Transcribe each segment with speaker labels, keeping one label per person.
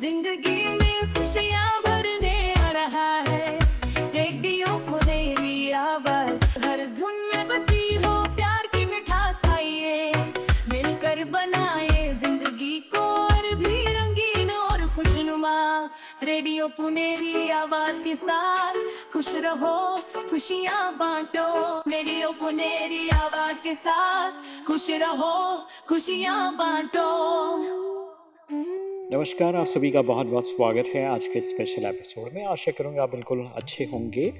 Speaker 1: ज़िंदगी में खुशियाँ भरने आ रहा है। रेडियो मुनेरी आवाज़। हर धुन में बसी हो प्यार की मिठास आइए मिलकर बनाए ज़िंदगी को और भी रंगीन और खुशनुमा। रेडियो पुनेरी आवाज़ के साथ। खुश रहो, खुशियाँ बांटो। रेडियो पुनेरी आवाज़ के साथ। खुश रहो, खुशियाँ बांटो।
Speaker 2: नमस्कार, आप सभी का बहुत बहुत स्वागत है आज के स्पेशल एपिसोड में। आशा करूँगा आप बिल्कुल अच्छे होंगे।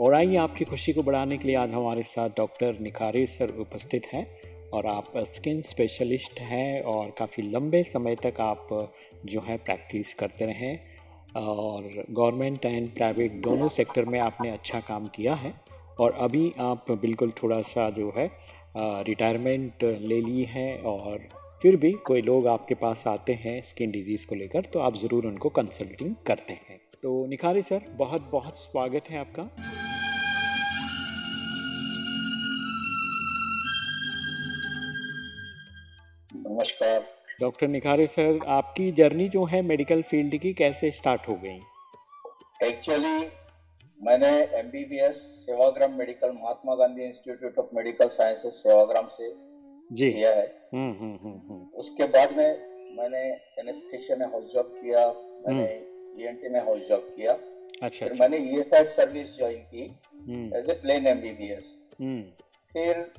Speaker 2: और आइए, आपकी खुशी को बढ़ाने के लिए आज हमारे साथ डॉक्टर निखारे सर उपस्थित हैं। और आप स्किन स्पेशलिस्ट हैं और काफ़ी लंबे समय तक आप जो है प्रैक्टिस करते रहे। और गवर्नमेंट एंड प्राइवेट दोनों सेक्टर में आपने अच्छा काम किया है। और अभी आप बिल्कुल थोड़ा सा जो है रिटायरमेंट ले ली है और फिर भी कोई लोग आपके पास आते हैं स्किन डिज़ीज़ को लेकर तो आप ज़रूर उनको कंसल्टिंग करते हैं। तो निखारी सर बहुत बहुत स्वागत है आपका।
Speaker 3: नमस्कार।
Speaker 2: डॉक्टर निखारे सर आपकी जर्नी जो है मेडिकल फ़ील्ड की कैसे स्टार्ट हो गई?
Speaker 3: एक्चुअली मैंने MBBS Sevagram medical Mahatma Gandhi institute of medical sciences Sevagram से
Speaker 2: जी।
Speaker 3: किया है।
Speaker 2: हम्म हम्म हम्म हम्म।
Speaker 3: उसके बाद में मैंने एनेस्थेशिया में हाउस जॉब किया मैंने ईएनटी में हाउस जॉब किया।
Speaker 2: अच्छा
Speaker 3: फिर
Speaker 2: अच्छा।
Speaker 3: मैंने ईएफआई सर्विस ज्वाइन की
Speaker 2: हम्म।
Speaker 3: As a plain MBBS
Speaker 2: hmm.
Speaker 3: फिर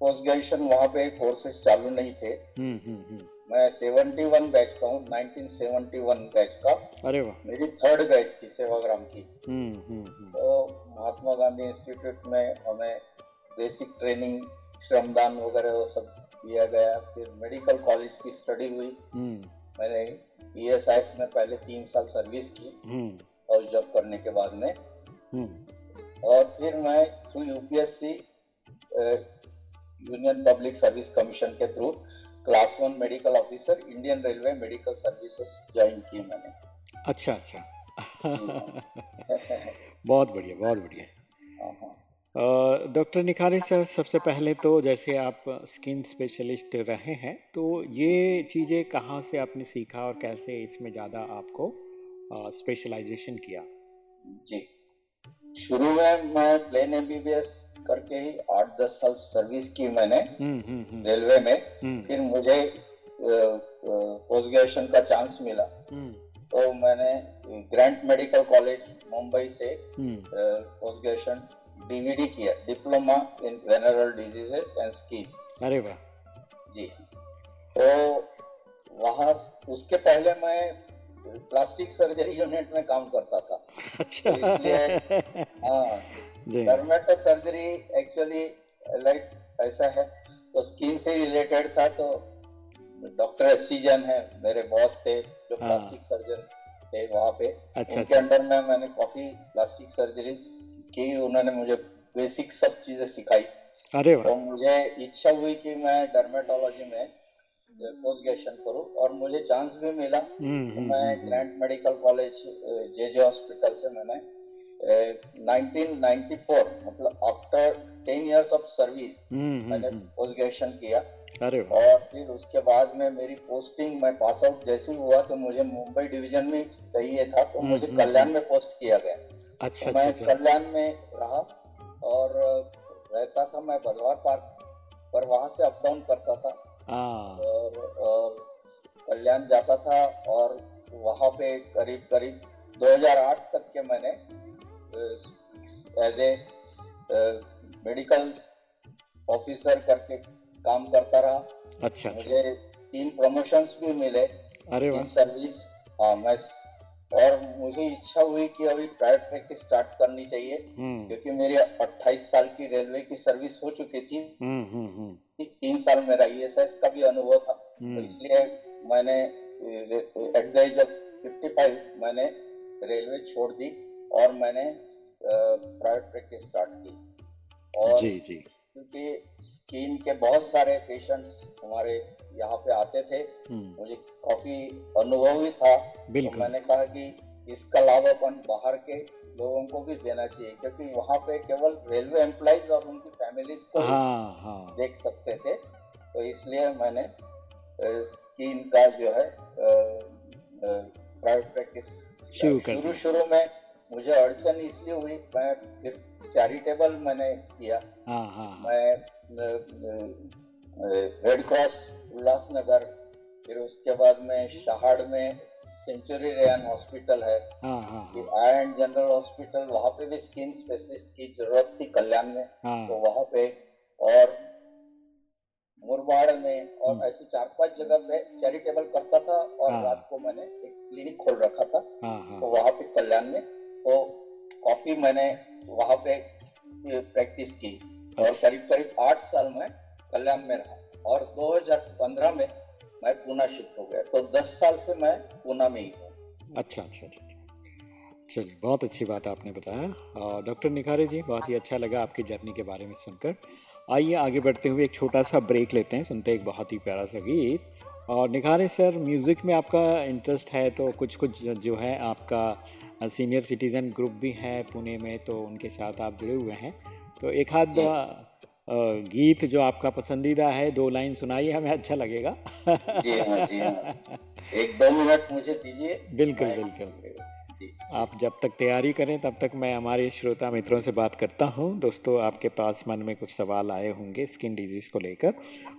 Speaker 3: पोस्ट ग्रेजुएशन वहाँ पे कोर्सेज चालू नहीं थे।
Speaker 2: हम्म हम्म हम्म।
Speaker 3: मैं 71 बैच का हूँ 1971 बैच का।
Speaker 2: अरे वाह।
Speaker 3: मेरी थर्ड बैच थी सेवाग्राम की।
Speaker 2: हम्म हम्म हम्म।
Speaker 3: तो महात्मा गांधी इंस्टीट्यूट में हमें बेसिक ट्रेनिंग श्रमदान वगैरह वो सब दिया गया। फिर मेडिकल कॉलेज की स्टडी हुई।
Speaker 2: हम्म।
Speaker 3: मैंने ईएसआईएस में पहले तीन साल सर्विस की।
Speaker 2: हम्म।
Speaker 3: और जॉब करने के बाद में।
Speaker 2: हम्म।
Speaker 3: और फिर मैं through UPSC union public service commission के through class one medical officer Indian railway medical services join की मैंने।
Speaker 2: अच्छा अच्छा। बहुत बढ़िया बहुत बढ़िया।
Speaker 3: हाँ, हाँ।
Speaker 2: डॉक्टर निखारे सर सबसे पहले तो जैसे आप स्किन स्पेशलिस्ट रहे हैं तो ये चीज़ें कहाँ से आपने सीखा और कैसे इसमें ज़्यादा आपको स्पेशलाइजेशन किया?
Speaker 3: जी। शुरू में मैं प्लेन एमबीबीएस करके ही आठ दस साल सर्विस की मैंने
Speaker 2: हम्म हम्म हम्म।
Speaker 3: रेलवे में। फिर मुझे पोस्ट ग्रेजुएशन का चांस मिला। तो मैंने ग्रैंड मेडिकल कॉलेज मुंबई से पोस्ट ग्रेजुएशन डीवीडी किया diploma in venereal diseases and skin
Speaker 2: अरे वाह।
Speaker 3: जी। तो वहाँ उसके पहले मैं प्लास्टिक सर्जरी यूनिट में काम करता था।
Speaker 2: अच्छा।
Speaker 3: तो इसलिए हाँ डर्मेटो सर्जरी एक्चुअली लाइक ऐसा है। तो स्किन से रिलेटेड था तो डॉक्टर सीज़न है मेरे बॉस थे जो
Speaker 2: हाँ।
Speaker 3: प्लास्टिक सर्जन थे वहाँ पे।
Speaker 2: अच्छा
Speaker 3: उनके
Speaker 2: अच्छा।
Speaker 3: अंडर में मैंने काफ़ी प्लास्टिक सर्जरीज की उन्होंने मुझे बेसिक सब चीज़ें सिखाई।
Speaker 2: अरे
Speaker 3: तो मुझे इच्छा हुई कि मैं डर्मेटोलॉजी में पोस्ट ग्रेजुएशन करूँ और मुझे चांस भी मिला।
Speaker 2: हम्म
Speaker 3: तो
Speaker 2: हम्म
Speaker 3: मैं
Speaker 2: हम्म,
Speaker 3: grand medical college J J hospital से मैंने अ, 1994 मतलब आफ्टर 10 इयर्स ऑफ़ सर्विस
Speaker 2: हम्म हम्म
Speaker 3: मैंने
Speaker 2: हम्म,
Speaker 3: पोस्ट ग्रेजुएशन किया।
Speaker 2: अरे
Speaker 3: और फिर उसके बाद में मेरी पोस्टिंग मैं पास आउट जैसे हुआ तो मुझे मुंबई डिवीज़न में चाहिए था तो
Speaker 2: हम्म,
Speaker 3: मुझे
Speaker 2: हम्म,
Speaker 3: कल्याण में पोस्ट किया गया।
Speaker 2: अच्छा
Speaker 3: तो
Speaker 2: अच्छा
Speaker 3: मैं
Speaker 2: अच्छा।
Speaker 3: कल्याण में रहा और रहता था मैं बधवार पार्क पर वहाँ से अप डाउन करता था।
Speaker 2: हाँ।
Speaker 3: और, और कल्याण जाता था और वहाँ पे करीब करीब 2008 तक के मैंने एज ए मेडिकल ऑफिसर करके काम करता रहा।
Speaker 2: अच्छा अच्छा।
Speaker 3: मुझे तीन प्रमोशंस भी मिले।
Speaker 2: अरे
Speaker 3: इन सर्विस हाँ मैं और मुझे इच्छा हुई कि अभी प्राइवेट प्रैक्टिस स्टार्ट करनी चाहिए
Speaker 2: हम्म।
Speaker 3: क्योंकि मेरी 28 साल की रेलवे की सर्विस हो चुकी थी।
Speaker 2: हम्म हम्म
Speaker 3: तीन साल मेरा ईएसएस का भी अनुभव था। तो इसलिए मैंने एट द एज ऑफ़ 55 मैंने रेलवे छोड़ दी और मैंने प्राइवेट प्रैक्टिस स्टार्ट की। और
Speaker 2: जी जी।
Speaker 3: क्योंकि स्किन के बहुत सारे पेशेंट्स हमारे यहाँ पे आते थे।
Speaker 2: हम्म।
Speaker 3: मुझे काफ़ी अनुभव भी था। तो मैंने कहा कि इसका लाभ अपन बाहर के लोगों को भी देना चाहिए क्योंकि वहाँ पे केवल रेलवे एम्प्लॉइज और उनकी फैमिलीज़ को हाँ
Speaker 2: हाँ
Speaker 3: देख सकते थे। तो इसलिए मैंने स्किन का जो है प्राइवेट प्रैक्टिस
Speaker 2: शुरू
Speaker 3: शुरू शुरू में मुझे अड़चन इसलिए हुई मैं फिर चैरिटेबल मैंने किया।
Speaker 2: हाँ हाँ हाँ।
Speaker 3: मैं रेड क्रॉस उल्लासनगर फिर उसके बाद में शहाड़ में सेंचुरी रेयन हॉस्पिटल है।
Speaker 2: हाँ हाँ हाँ।
Speaker 3: आई एंड जनरल हॉस्पिटल वहाँ पे भी स्किन स्पेशलिस्ट की ज़रूरत थी कल्याण में। तो वहाँ पे और मुरबाड़ में और। ऐसे चार पाँच जगह पे चैरिटेबल करता था और। रात को मैंने एक क्लिनिक खोल रखा था। तो वहाँ पे कल्याण में तो कॉफ़ी मैंने वहाँ पे प्रैक्टिस की। और
Speaker 2: अच्छा।
Speaker 3: करीब करीब आठ साल में कल्याण में रहा। और 2015 में मैं पूना शिफ्ट हो गया। तो 10 साल से मैं पूना में ही हूँ।
Speaker 2: अच्छा अच्छा अच्छा चलिए बहुत अच्छी बात आपने बताया। और डॉक्टर निखारे जी बहुत ही अच्छा लगा आपकी जर्नी के बारे में सुनकर। आइए आगे बढ़ते हुए एक छोटा सा ब्रेक लेते हैं। सुनते हैं एक बहुत ही प्यारा सा गीत। और निखारे सर म्यूज़िक में आपका इंटरेस्ट है तो कुछ कुछ जो है आपका सीनियर सिटीज़न ग्रुप भी है पुणे में तो उनके साथ आप जुड़े हुए हैं। तो एक आध गीत जो आपका पसंदीदा है दो लाइन सुनाइए हमें अच्छा लगेगा।
Speaker 3: जी हाँ जी हाँ। एक दो मिनट मुझे दीजिए।
Speaker 2: बिल्कुल बिल्कुल। आप जब तक तैयारी करें, तब तक मैं हमारे श्रोता मित्रों से बात करता हूँ। दोस्तों, आपके पास मन में कुछ सवाल आए होंगे स्किन डिज़ीज़ को लेकर।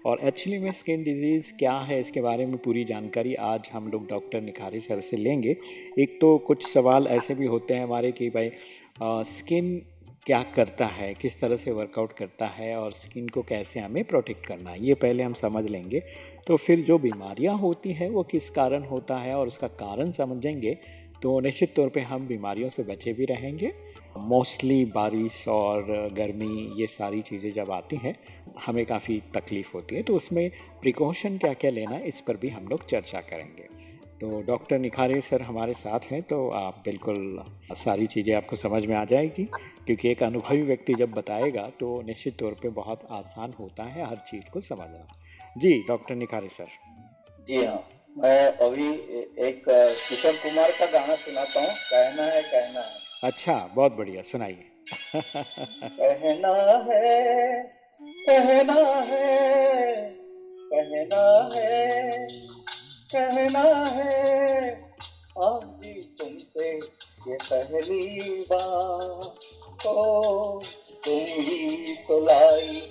Speaker 2: और एक्चुअली में स्किन डिज़ीज़ क्या है, इसके बारे में पूरी जानकारी आज हम लोग डॉक्टर निखारी सर से लेंगे। एक तो कुछ सवाल ऐसे भी होते हैं हमारे कि भाई स्किन क्या करता है, किस तरह से वर्कआउट करता है और स्किन को कैसे हमें प्रोटेक्ट करना है, ये पहले हम समझ लेंगे। तो फिर जो बीमारियाँ होती हैं, वो किस कारण होता है और उसका कारण समझेंगे। तो निश्चित तौर पे हम बीमारियों से बचे भी रहेंगे। मोस्टली बारिश और गर्मी, ये सारी चीज़ें जब आती हैं, हमें काफ़ी तकलीफ़ होती है। तो उसमें प्रिकॉशन क्या क्या लेना इस पर भी हम लोग चर्चा करेंगे। तो डॉक्टर निखारे सर हमारे साथ हैं तो आप बिल्कुल सारी चीज़ें आपको समझ में आ जाएगी। क्योंकि एक अनुभवी व्यक्ति जब बताएगा तो निश्चित तौर पे बहुत आसान होता है हर चीज़ को समझना। जी, डॉक्टर निखारे सर।
Speaker 3: जी हाँ। मैं अभी एक किशोर कुमार का गाना सुनाता हूँ। कहना है कहना है।
Speaker 2: अच्छा बहुत बढ़िया सुनाइए।
Speaker 3: कहना है कहना है कहना है कहना है आज ही तुमसे ये पहली बार ओ तुम ही तो लाई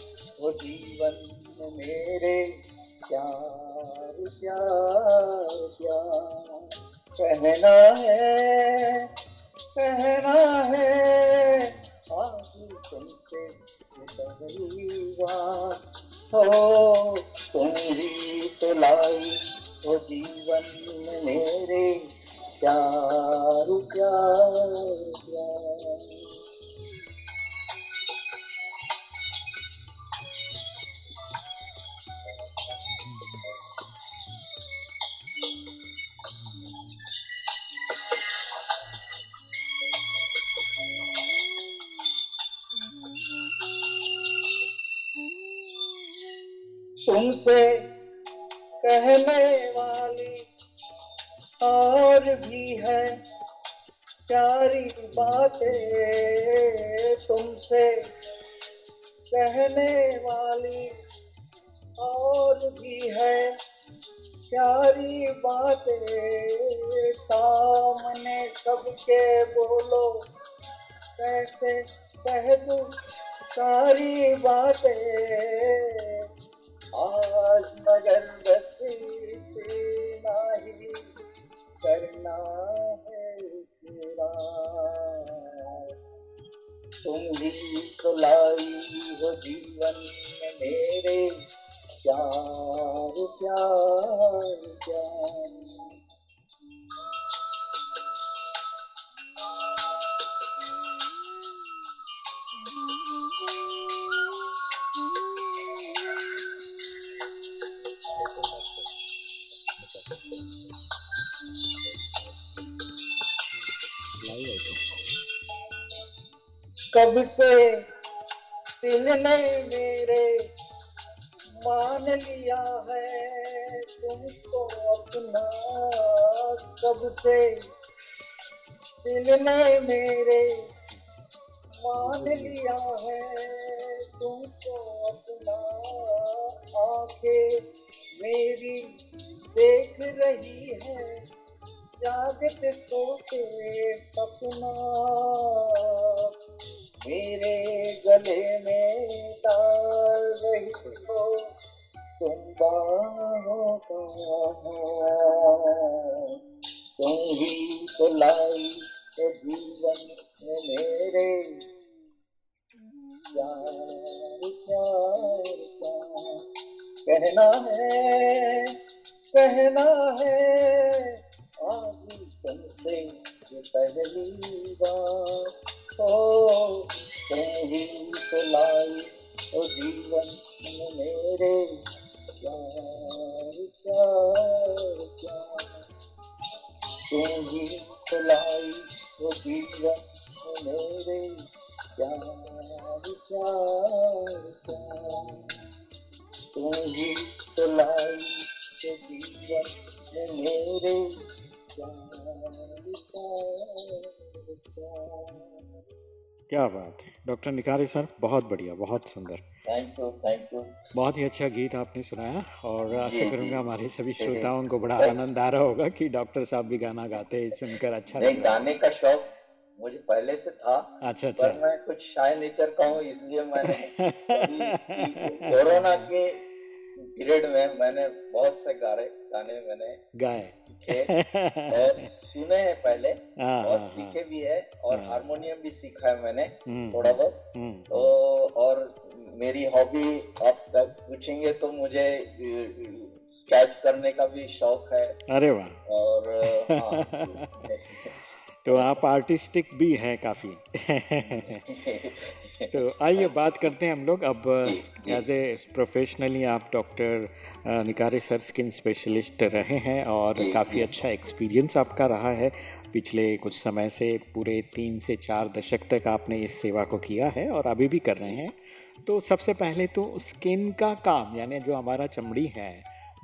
Speaker 3: वो जीवन मेरे मेरे प्यार प्यार प्यार कहना है कहना है। आज तुमसे हो तुम ही तो लाई वो जीवन मेरे प्यार प्यार। बातें तुमसे कहने वाली और भी है प्यारी बातें सामने सबके बोलो। कैसे कह दू सारी बातें आज मगर बस इतना ही करना है तेरा तुम ही तो लाई हो जीवन में मेरे। प्यार प्यार प्यार। कब से दिल ने मेरे मान लिया है? तुमको अपना कब से दिल ने मेरे मान लिया है? तुमको अपना आँखें मेरी देख रही है। जागते सोते सपना मेरे गले में डाल रही हो, तुम बाहों का तुम ही तो लाई तो जीवन में मेरे। प्यार प्यार कहना है कहना है, आज तुमसे पहली बार ओ जीवन मेरे प्यार प्यार ही ओ जीवन मेरे प्यार प्यार ही तो जीवन मेरे प्यार प्यार
Speaker 2: क्या बात है? डॉक्टर निकारी सर बहुत बढ़िया बहुत सुंदर।
Speaker 3: थैंक यू थैंक यू
Speaker 2: बहुत ही अच्छा गीत आपने सुनाया और आशा। करूँगा हमारे सभी। श्रोताओं को बड़ा आनंद आ रहा होगा कि डॉक्टर साहब भी गाना गाते हैं सुनकर अच्छा
Speaker 3: नहीं गाने का शौक मुझे पहले से था
Speaker 2: अच्छा
Speaker 3: पर
Speaker 2: अच्छा।
Speaker 3: मैं कुछ शायद नेचर का हूँ इसलिए मैंने कोरोना के पीरियड में मैंने बहुत से गाने गाने मैंने
Speaker 2: गाए।
Speaker 3: सीखे और सुने हैं पहले
Speaker 2: हाँ,
Speaker 3: और
Speaker 2: हाँ,
Speaker 3: सीखे भी है और
Speaker 2: हाँ।
Speaker 3: हारमोनियम भी सीखा है मैंने
Speaker 2: हम्म,
Speaker 3: थोड़ा बहुत।
Speaker 2: हम्म,
Speaker 3: तो और मेरी हॉबी आप पूछेंगे तो मुझे स्केच करने का भी शौक है।
Speaker 2: अरे वाह।
Speaker 3: और हाँ,
Speaker 2: तो आप आर्टिस्टिक भी हैं काफ़ी। तो आइए बात करते हैं हम लोग। अब। एज ए प्रोफेशनली आप doctor Nikhare sir skin specialist रहे हैं और काफ़ी अच्छा एक्सपीरियंस आपका रहा है। पिछले कुछ समय से पूरे तीन से चार दशक तक आपने इस सेवा को किया है और अभी भी कर रहे हैं। तो सबसे पहले तो स्किन का काम यानी जो हमारा चमड़ी है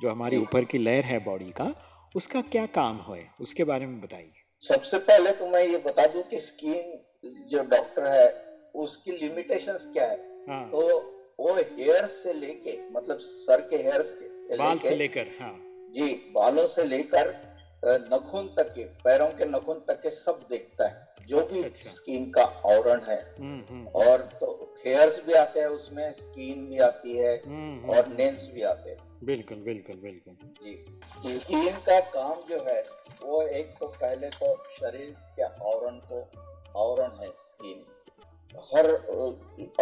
Speaker 2: जो हमारी ऊपर की लेयर है बॉडी का उसका क्या काम है उसके बारे में बताइए।
Speaker 3: सबसे पहले तो मैं ये बता दूँ कि स्किन जो डॉक्टर है उसकी लिमिटेशंस क्या है?
Speaker 2: हाँ।
Speaker 3: तो वो हेयर से लेके मतलब सर के हेयर्स के
Speaker 2: बाल से
Speaker 3: लेके
Speaker 2: लेकर हाँ।
Speaker 3: जी बालों से लेकर नखून तक के पैरों के नखून तक के सब देखता है जो भी
Speaker 2: अच्छा, अच्छा।
Speaker 3: स्किन का आवरण है।
Speaker 2: हम्म हम्म।
Speaker 3: और तो हेयर्स भी आते हैं उसमें स्किन भी आती है
Speaker 2: हम्म,
Speaker 3: और नेल्स भी आते हैं।
Speaker 2: बिल्कुल बिल्कुल बिल्कुल।
Speaker 3: जी स्किन का काम जो है वो एक तो पहले तो शरीर के आवरण को आवरण है स्किन हर अ,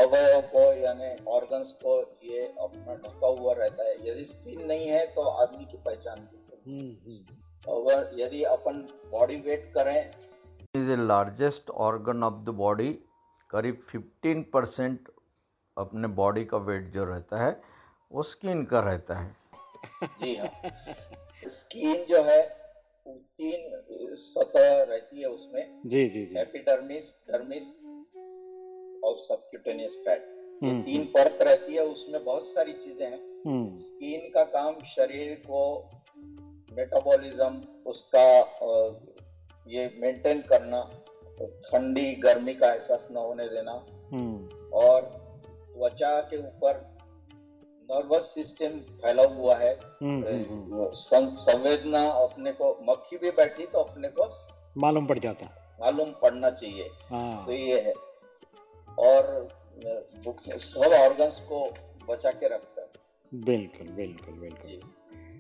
Speaker 3: अवयव को यानी ऑर्गन्स को ये अपना ढका हुआ रहता है। यदि स्किन नहीं है तो आदमी की पहचान।
Speaker 2: हम्म हम्म।
Speaker 3: अगर यदि अपन बॉडी वेट करें
Speaker 4: is a largest organ of the body करीब 15 परसेंट अपने बॉडी का वेट जो रहता है वो स्किन का रहता है।
Speaker 3: जी हाँ। स्किन जो है तीन सतह रहती है उसमें।
Speaker 2: जी जी जी।
Speaker 3: एपिडर्मिस डर्मिस और सबक्यूटेनियस फैट ये
Speaker 2: हम्म,
Speaker 3: तीन परत रहती है उसमें बहुत सारी चीज़ें हैं।
Speaker 2: हम्म।
Speaker 3: स्किन का काम शरीर को मेटाबॉलिज्म उसका ये मेंटेन करना ठंडी गर्मी का एहसास न होने देना।
Speaker 2: हम्म।
Speaker 3: और त्वचा के ऊपर नर्वस सिस्टम फैला हुआ है।
Speaker 2: हम्म, हम्म, हम्म,
Speaker 3: संवेदना अपने को मक्खी भी बैठी तो अपने को
Speaker 2: मालूम पड़ जाता
Speaker 3: मालूम पड़ना चाहिए।
Speaker 2: हाँ।
Speaker 3: तो ये है। और सब ऑर्गन्स को बचा के रखता है।
Speaker 2: बिल्कुल बिल्कुल बिल्कुल।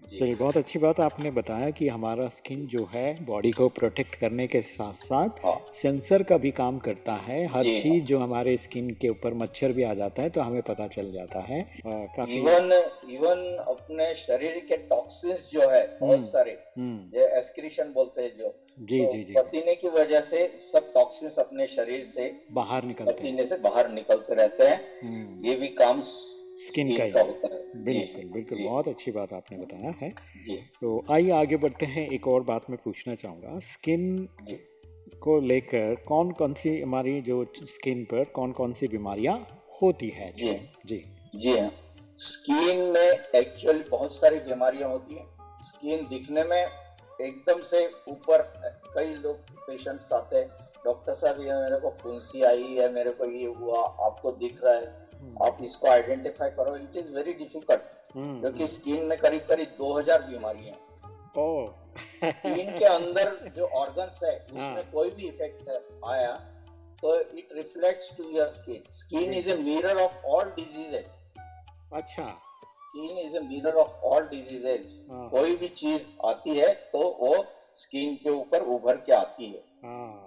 Speaker 2: चलिए बहुत अच्छी बात आपने बताया कि हमारा स्किन जो है बॉडी को प्रोटेक्ट करने के साथ साथ
Speaker 3: हाँ।
Speaker 2: सेंसर का भी काम करता है। हर
Speaker 3: हाँ।
Speaker 2: चीज़ जो हमारे स्किन के ऊपर मच्छर भी आ जाता है तो हमें पता चल जाता है।
Speaker 3: इवन इवन अपने शरीर के टॉक्सिन्स जो है
Speaker 2: हम्म।
Speaker 3: बहुत सारे
Speaker 2: हम्म।
Speaker 3: जो एस्क्रीशन बोलते हैं जो
Speaker 2: जी
Speaker 3: तो
Speaker 2: जी जी।
Speaker 3: पसीने की वजह से सब टॉक्सिन्स अपने शरीर से
Speaker 2: बाहर निकलते
Speaker 3: पसीने से बाहर निकलते रहते हैं।
Speaker 2: हम्म,
Speaker 3: ये भी काम
Speaker 2: स्किन का ही। बिल्कुल बिल्कुल बहुत अच्छी बात आपने बताया है। तो आइए आगे बढ़ते हैं एक और बात मैं पूछना चाहूँगा। स्किन को लेकर कौन कौन सी हमारी जो स्किन पर कौन कौन सी बीमारियाँ होती है?
Speaker 3: जी।
Speaker 2: जी।
Speaker 3: जी हाँ। स्किन में एक्चुअली बहुत सारी बीमारियाँ होती हैं। स्किन दिखने में एकदम से ऊपर कई लोग पेशेंट्स आते हैं। डॉक्टर साहब ये मेरे को फुंसी आई है मेरे को ये हुआ आपको दिख रहा है। आप इसको आइडेंटिफाई करो it is very difficult
Speaker 2: hmm,
Speaker 3: क्योंकि स्किन में करीब करीब 2000 बीमारियाँ स्किन के अंदर जो ऑर्गन्स है
Speaker 2: हाँ।
Speaker 3: उसमें कोई भी इफ़ेक्ट आया तो it reflects to your skin skin is a mirror of all diseases
Speaker 2: अच्छा।
Speaker 3: Skin is a mirror of all diseases. कोई भी चीज़ आती है तो वो स्किन के ऊपर उभर के आती है।
Speaker 2: हाँ।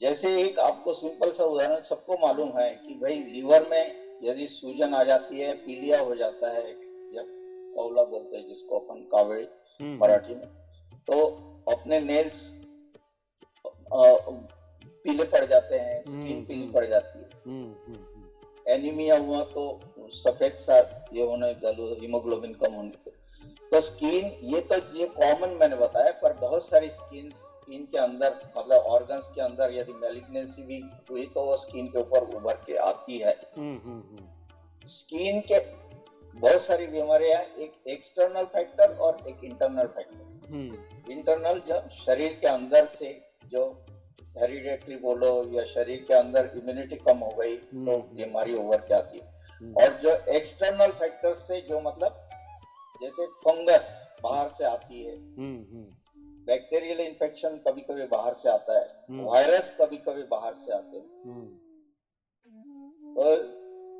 Speaker 3: जैसे एक आपको सिंपल सा उदाहरण सबको मालूम है कि भाई लीवर में यदि सूजन आ जाती है पीलिया हो जाता है या कौला बोलते हैं जिसको अपन कावड़ी
Speaker 2: हम्म,
Speaker 3: मराठी में तो अपने नेल्स पीले पड़ जाते हैं स्किन
Speaker 2: हम्म,
Speaker 3: पीली
Speaker 2: हम्म।
Speaker 3: पड़ जाती है। एनीमिया हुआ तो सफ़ेद सा ये होने गलो हीमोग्लोबिन कम होने से। तो स्किन ये तो ये कॉमन मैंने बताया पर बहुत सारी स्किन स्किन के अंदर मतलब ऑर्गन्स के अंदर यदि मेलिग्नेंसी भी हुई तो वो स्किन के ऊपर उभर के आती है।
Speaker 2: हम्म, हम्म, हम्म,
Speaker 3: स्किन के बहुत सारी बीमारियाँ एक एक्सटर्नल फैक्टर और एक इंटरनल फैक्टर
Speaker 2: हम्म,
Speaker 3: इंटरनल जो शरीर के अंदर से जो हेरिडेटरी बोलो या शरीर के अंदर इम्यूनिटी कम हो गई तो
Speaker 2: हम्म।
Speaker 3: बीमारी उभर के आती है।
Speaker 2: हम्म,
Speaker 3: और जो एक्सटर्नल फैक्टर से जो मतलब जैसे फंगस बाहर से आती है
Speaker 2: हम्म, हम्म,
Speaker 3: बैक्टीरियल इन्फेक्शन कभी कभी बाहर से आता है
Speaker 2: हम्म,
Speaker 3: वायरस कभी कभी बाहर से आते हैं।
Speaker 2: हम्म,
Speaker 3: तो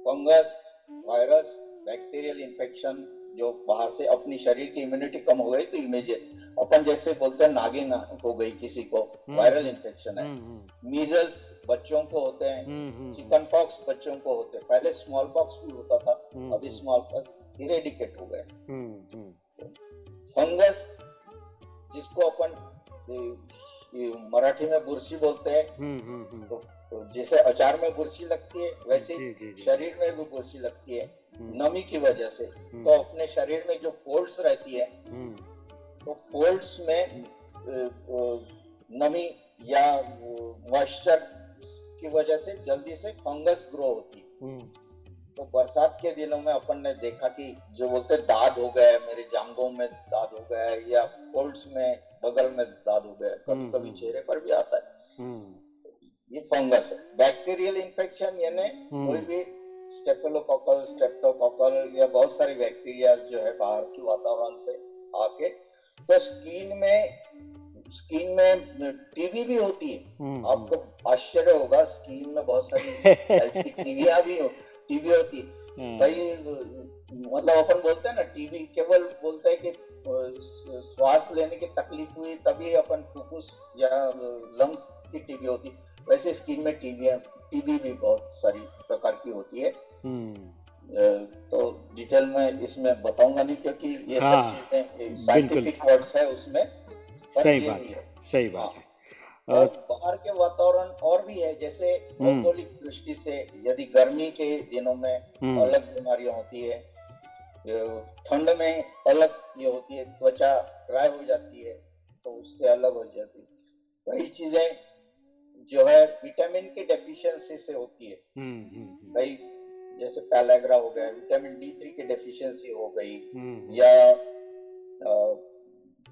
Speaker 3: फंगस वायरस बैक्टीरियल इन्फेक्शन जो बाहर से अपनी शरीर की इम्यूनिटी कम हो गई तो इमीडिएट अपन जैसे बोलते हैं नागिन हो गई किसी को
Speaker 2: हम्म।
Speaker 3: वायरल इन्फेक्शन है।
Speaker 2: हम्म, हम्म,
Speaker 3: मीजल्स बच्चों को होते हैं
Speaker 2: हम्म, हम्म,
Speaker 3: चिकन पॉक्स बच्चों को होते हैं। पहले स्मॉल पॉक्स भी होता था
Speaker 2: हम्म,
Speaker 3: अभी स्मॉल पॉक्स इरेडिकेट हो गए।
Speaker 2: हम्म, हम्म,
Speaker 3: फंगस जिसको अपन मराठी में बुरसी बोलते हैं।
Speaker 2: हम्म, हम्म, हम्म,
Speaker 3: तो, तो जैसे अचार में बुरसी लगती है वैसे
Speaker 2: जी, जी, जी,
Speaker 3: शरीर में भी बुरसी लगती है नमी की वजह से। तो अपने शरीर में जो फोल्ड्स रहती है तो फोल्ड्स में नमी या मॉइस्चर की वजह से जल्दी से फंगस ग्रो होती है। तो बरसात के दिनों में अपन ने देखा कि जो बोलते दाद हो गए मेरे जांघों में दाद हो गए या फोल्ड्स में बगल में दाद हो गए कभी
Speaker 2: हम्म,
Speaker 3: कभी
Speaker 2: हम्म।
Speaker 3: चेहरे पर भी आता है
Speaker 2: हम्म,
Speaker 3: ये फंगस है बैक्टीरियल इन्फेक्शन यानी
Speaker 2: हम्म।
Speaker 3: कोई भी स्टेफिलोकोकल स्ट्रेप्टोकोकल या बहुत सारी बैक्टीरिया जो है बाहर के वातावरण से आके तो स्किन में स्किन में टीबी भी होती है।
Speaker 2: हम्म,
Speaker 3: आपको आश्चर्य होगा स्किन में बहुत सारी टीबिया भी हो टीबी होती है।
Speaker 2: हम्म,
Speaker 3: कई मतलब अपन बोलते हैं ना टीवी केवल बोलते हैं कि श्वास लेने की तकलीफ़ हुई तभी अपन फुफ्फुस या लंग्स की टीवी होती वैसे स्किन में टीबी टीबी भी बहुत सारी प्रकार की होती है।
Speaker 2: हम्म,
Speaker 3: तो डिटेल में इसमें बताऊँगा नहीं क्योंकि ये
Speaker 2: हाँ,
Speaker 3: सब चीज़ें साइंटिफिक वर्ड्स है उसमें।
Speaker 2: सही बात है सही बात है।
Speaker 3: और बाहर के वातावरण और भी है जैसे
Speaker 2: हम्म।
Speaker 3: भौगोलिक दृष्टि से यदि गर्मी के दिनों में
Speaker 2: हम्म,
Speaker 3: अलग बीमारियाँ होती है ठंड में अलग ये होती है त्वचा ड्राई हो जाती है तो उससे अलग हो जाती है। कई चीज़ें जो है विटामिन की डेफिशिएंसी से होती है।
Speaker 2: हम्म,
Speaker 3: कई जैसे पैलाग्रा हो गया विटामिन डी थ्री की डेफिशिएंसी हो गई या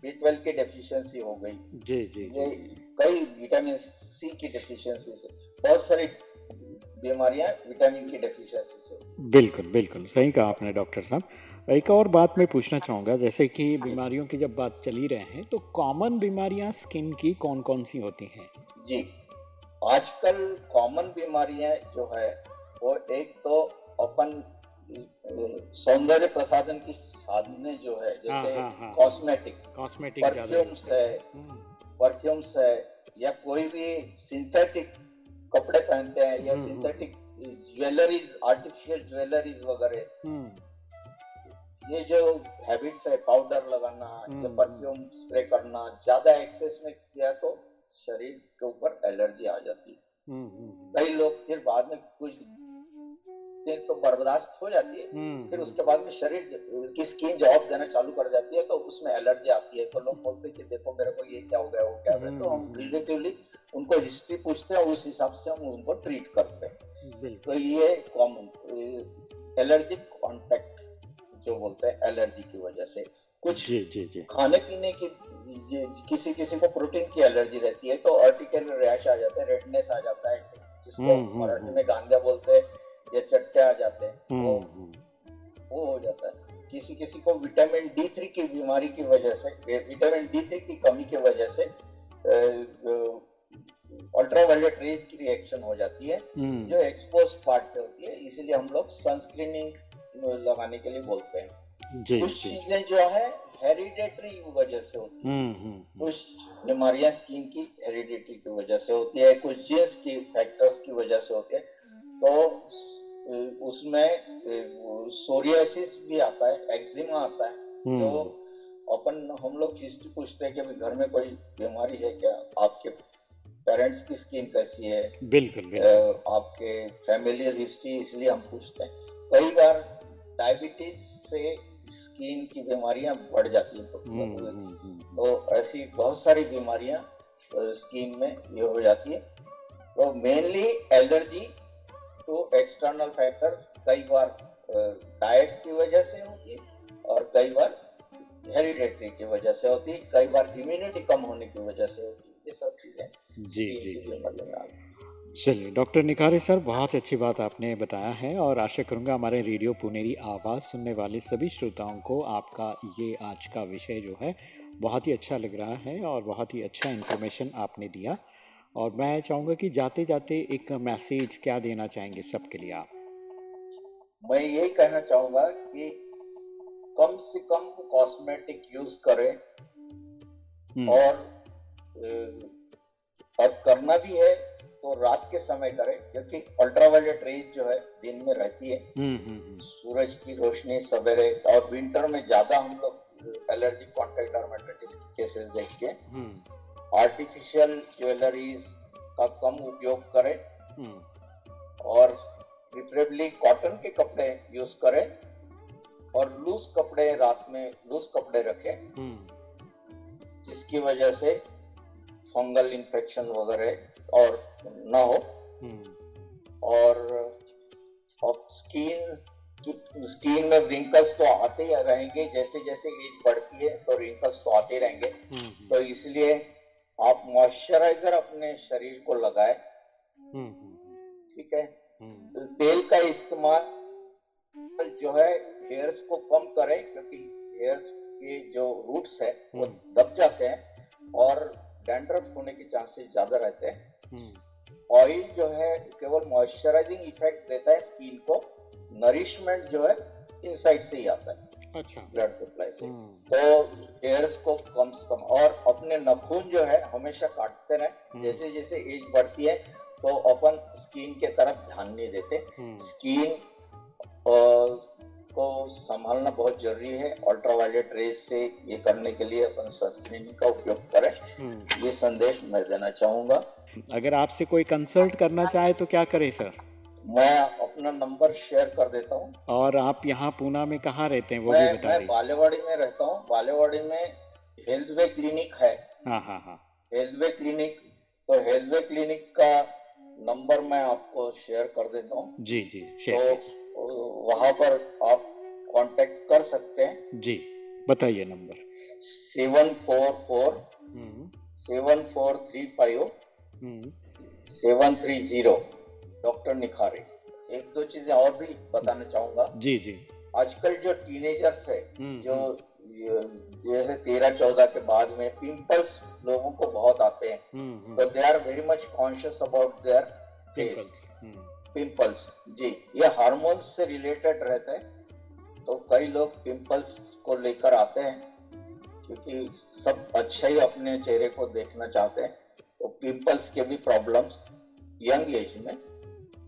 Speaker 3: बी ट्वेल्व की डेफिशिएंसी हो गई।
Speaker 2: जी जी जी।
Speaker 3: कई विटामिन सी की डेफिशिएंसी से बहुत सारी बीमारियाँ विटामिन की डेफिशिएंसी से।
Speaker 2: बिल्कुल बिल्कुल सही कहा आपने डॉक्टर साहब। एक और बात मैं पूछना चाहूँगा जैसे कि बीमारियों की जब बात चली रहे हैं तो कॉमन बीमारियाँ स्किन की कौन कौन सी होती हैं?
Speaker 3: जी आजकल कॉमन बीमारियाँ जो है वो एक तो अपन सौंदर्य प्रसाधन की साधने जो है जैसे
Speaker 2: हाँ, हाँ।
Speaker 3: कॉस्मेटिक्स
Speaker 2: कॉस्मेटिक
Speaker 3: परफ्यूम्स है
Speaker 2: हम्म,
Speaker 3: परफ्यूम्स है या कोई भी सिंथेटिक कपड़े पहनते हैं या
Speaker 2: हम्म, हम्म।
Speaker 3: सिंथेटिक ज्वेलरीज आर्टिफिशियल ज्वेलरीज वगैरह।
Speaker 2: हम्म,
Speaker 3: ये जो हैबिट्स है पाउडर लगाना या
Speaker 2: हम्म,
Speaker 3: परफ्यूम स्प्रे करना ज़्यादा एक्सेस में किया तो शरीर के ऊपर एलर्जी आ जाती है।
Speaker 2: हम्म, हम्म,
Speaker 3: कई लोग फिर बाद में कुछ दिन तो बर्दाश्त हो जाती है
Speaker 2: हम्म,
Speaker 3: फिर उसके बाद में शरीर उसकी स्किन जवाब देना चालू कर जाती है तो उसमें एलर्जी आती है। तो लोग बोलते हैं कि देखो मेरे को ये क्या हो गया वो क्या हो गया। तो हम
Speaker 2: हम्म।
Speaker 3: रिलेटिवली उनको हिस्ट्री पूछते हैं उस हिसाब से हम उनको ट्रीट करते हैं। तो ये कॉमन एलर्जिक कॉन्टेक्ट जो बोलते हैं एलर्जी की वजह से। कुछ
Speaker 2: जी जी जी।
Speaker 3: खाने पीने की किसी किसी को प्रोटीन की एलर्जी रहती है तो अर्टिकल रैश आ जाता है रेडनेस आ जाता है जिसको
Speaker 2: हम्म, हम्म,
Speaker 3: मराठी
Speaker 2: हम्म।
Speaker 3: में गांजा बोलते हैं। या चट्टे आ जाते हैं
Speaker 2: हम्म,
Speaker 3: वो
Speaker 2: हम्म,
Speaker 3: वो हो जाता है। किसी किसी को विटामिन डी थ्री की बीमारी की वजह से विटामिन डी थ्री की कमी की वजह से अल्ट्रावायलेट रेज की रिएक्शन हो जाती है
Speaker 2: हम्म,
Speaker 3: जो एक्सपोज पार्ट पे होती है इसीलिए हम लोग सनस्क्रीनिंग लगाने के लिए बोलते हैं। कुछ चीज़ें जो है हेरिडेटरी वजह से होती है। कुछ बीमारियाँ स्किन की हेरिडेटरी की वजह से होती है कुछ जीन्स की फैक्टर्स की वजह से होती है। तो उसमें सोरियासिस भी आता है एक्जिमा आता है।
Speaker 2: हम्म,
Speaker 3: तो अपन हम लोग हिस्ट्री पूछते हैं कि घर में कोई बीमारी है क्या? आपके पेरेंट्स की स्किन कैसी है?
Speaker 2: बिल्कुल बिल्कुल।
Speaker 3: आपके फैमिली हिस्ट्री इसलिए हम पूछते हैं। कई बार डायबिटीज़ से स्किन की बीमारियाँ बढ़ जाती हैं।
Speaker 2: हम्म, हम्म,
Speaker 3: तो ऐसी बहुत सारी बीमारियाँ स्किन में ये हो जाती है। तो mainly allergy to external factor कई बार डाइट की वजह से होती है और कई बार हेरिडेटरी की वजह से होती है कई बार इम्यूनिटी कम होने की वजह से होती है। ये सब चीज़ें
Speaker 2: जी जी जी। चलिए डॉक्टर निखारे सर बहुत अच्छी बात आपने बताया है और आशा करूँगा हमारे रेडियो पुनेरी आवाज़ सुनने वाले सभी श्रोताओं को आपका ये आज का विषय जो है बहुत ही अच्छा लग रहा है और बहुत ही अच्छा इन्फॉर्मेशन आपने दिया। और मैं चाहूँगा कि जाते जाते एक मैसेज क्या देना चाहेंगे सबके लिए आप?
Speaker 3: मैं यही कहना चाहूँगा कि कम से कम कॉस्मेटिक यूज़ करें।
Speaker 2: हम्म,
Speaker 3: और और करना भी है तो रात के समय करें क्योंकि अल्ट्रावायलेट रेज जो है दिन में रहती है।
Speaker 2: हम्म, हम्म,
Speaker 3: सूरज की रोशनी सवेरे और विंटर में ज़्यादा हम लोग एलर्जी कॉन्टेक्ट डर्मेटाइटिस के केसेस देखते हैं। आर्टिफिशियल ज्वेलरीज का कम उपयोग करें
Speaker 2: हम्म,
Speaker 3: और प्रिफरेबली कॉटन के कपड़े यूज़ करें और लूज कपड़े रात में लूज कपड़े रखें
Speaker 2: हम्म,
Speaker 3: जिसकी वजह से फंगल इन्फेक्शन वगैरह और ना हो।
Speaker 2: हम्म,
Speaker 3: और और स्किन स्किन में रिंकल्स तो आते ही रहेंगे जैसे जैसे एज बढ़ती है तो रिंकल्स तो आते रहेंगे। तो इसलिए आप मॉइस्चराइजर अपने शरीर को लगाए।
Speaker 2: हम्म, हम्म,
Speaker 3: ठीक है?
Speaker 2: हम्म,
Speaker 3: तेल का इस्तेमाल जो है हेयर्स को कम करें क्योंकि हेयर्स के जो रूट्स है वो
Speaker 2: हम्म।
Speaker 3: दब जाते हैं और डैंड्रफ होने के चांसेस ज़्यादा रहते हैं।
Speaker 2: हम्म,
Speaker 3: ऑयल जो है केवल मॉइस्चराइजिंग इफ़ेक्ट देता है स्किन को नरिशमेंट जो है इनसाइड से ही आता है।
Speaker 2: अच्छा।
Speaker 3: ब्लड सप्लाई से।
Speaker 2: हम्म,
Speaker 3: तो हेयर्स को कम से कम और अपने नाखून जो है हमेशा काटते रहे।
Speaker 2: हम्म।
Speaker 3: जैसे जैसे एज बढ़ती है तो अपन स्किन के तरफ़ ध्यान नहीं देते।
Speaker 2: हम्म,
Speaker 3: स्किन को संभालना बहुत ज़रूरी है। अल्ट्रावायलेट रेस से ये करने के लिए अपन सनस्क्रीन का उपयोग करें।
Speaker 2: हम्म।
Speaker 3: ये संदेश मैं देना चाहूँगा।
Speaker 2: अगर आपसे कोई कंसल्ट करना चाहे तो क्या करें सर
Speaker 3: मैं अपना नंबर शेयर कर देता हूँ।
Speaker 2: और आप यहाँ पूना में कहाँ रहते हैं वो
Speaker 3: मैं, भी
Speaker 2: बता
Speaker 3: मैं बालेवाड़ी में रहता हूँ। बालेवाड़ी में हेल्थ वे क्लिनिक है।
Speaker 2: हाँ हाँ हाँ।
Speaker 3: हेल्थ वे क्लिनिक तो हेल्थ वे क्लिनिक का नंबर मैं आपको शेयर कर देता हूँ।
Speaker 2: जी जी शेयर
Speaker 3: तो वहाँ पर आप कांटेक्ट कर सकते हैं।
Speaker 2: जी बताइए number
Speaker 3: seven four four
Speaker 2: hmm,
Speaker 3: seven four three five
Speaker 2: hmm,
Speaker 3: seven three zero. Doctor Nikhare. एक दो चीज़ें और भी बताना चाहूँगा।
Speaker 2: जी जी।
Speaker 3: आजकल जो टीनेजर्स है
Speaker 2: हम्म,
Speaker 3: जो ये- जैसे तेरह चौदह के बाद में पिंपल्स लोगों को बहुत आते हैं।
Speaker 2: हम्म, हम्म,
Speaker 3: तो they are very much conscious about their face
Speaker 2: hmm,
Speaker 3: pimples जी। ये हार्मोन्स से रिलेटेड रहते हैं। तो कई लोग पिंपल्स को लेकर आते हैं क्योंकि सब अच्छा ही अपने चेहरे को देखना चाहते हैं। तो पिंपल्स के भी प्रॉब्लम्स यंग एज में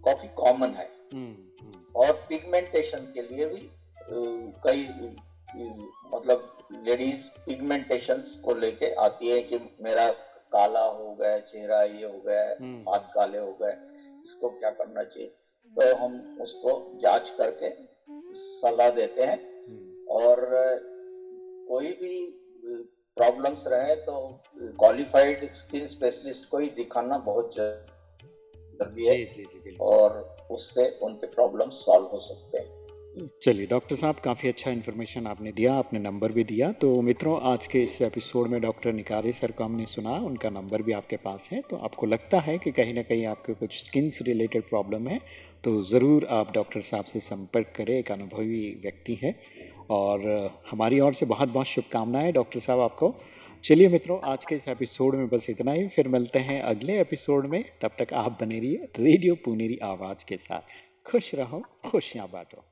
Speaker 3: काफ़ी कॉमन है।
Speaker 2: हम्म, हम्म,
Speaker 3: और पिगमेंटेशन के लिए भी कई मतलब लेडीज़ पिगमेंटेशन को लेके आती है कि मेरा काला हो गया चेहरा ये हो गया
Speaker 2: हम्म।
Speaker 3: हाथ काले हो गए इसको क्या करना चाहिए? तो हम उसको जाँच करके सलाह देते हैं। और कोई भी प्रॉब्लम्स रहे तो क्वालिफाइड स्किन स्पेशलिस्ट को ही दिखाना बहुत ज़रूरी है
Speaker 2: जी जी जी
Speaker 3: और उससे उनके प्रॉब्लम सॉल्व हो सकते हैं।
Speaker 5: चलिए डॉक्टर साहब काफ़ी अच्छा इन्फॉर्मेशन आपने दिया आपने नंबर भी दिया। तो मित्रों आज के इस एपिसोड में डॉक्टर निकारी सर को हमने सुना उनका नंबर भी आपके पास है। तो आपको लगता है कि कहीं ना कहीं आपके कुछ स्किन से रिलेटेड प्रॉब्लम है तो ज़रूर आप डॉक्टर साहब से संपर्क करें एक अनुभवी व्यक्ति है। और हमारी ओर से बहुत बहुत शुभकामनाएँ डॉक्टर साहब आपको। चलिए मित्रों, आज के इस एपिसोड में बस इतना ही। फिर मिलते हैं अगले एपिसोड में। तब तक आप बने रहिए रेडियो पुनेरी आवाज़ के साथ। खुश रहो, खुशियाँ बांटो।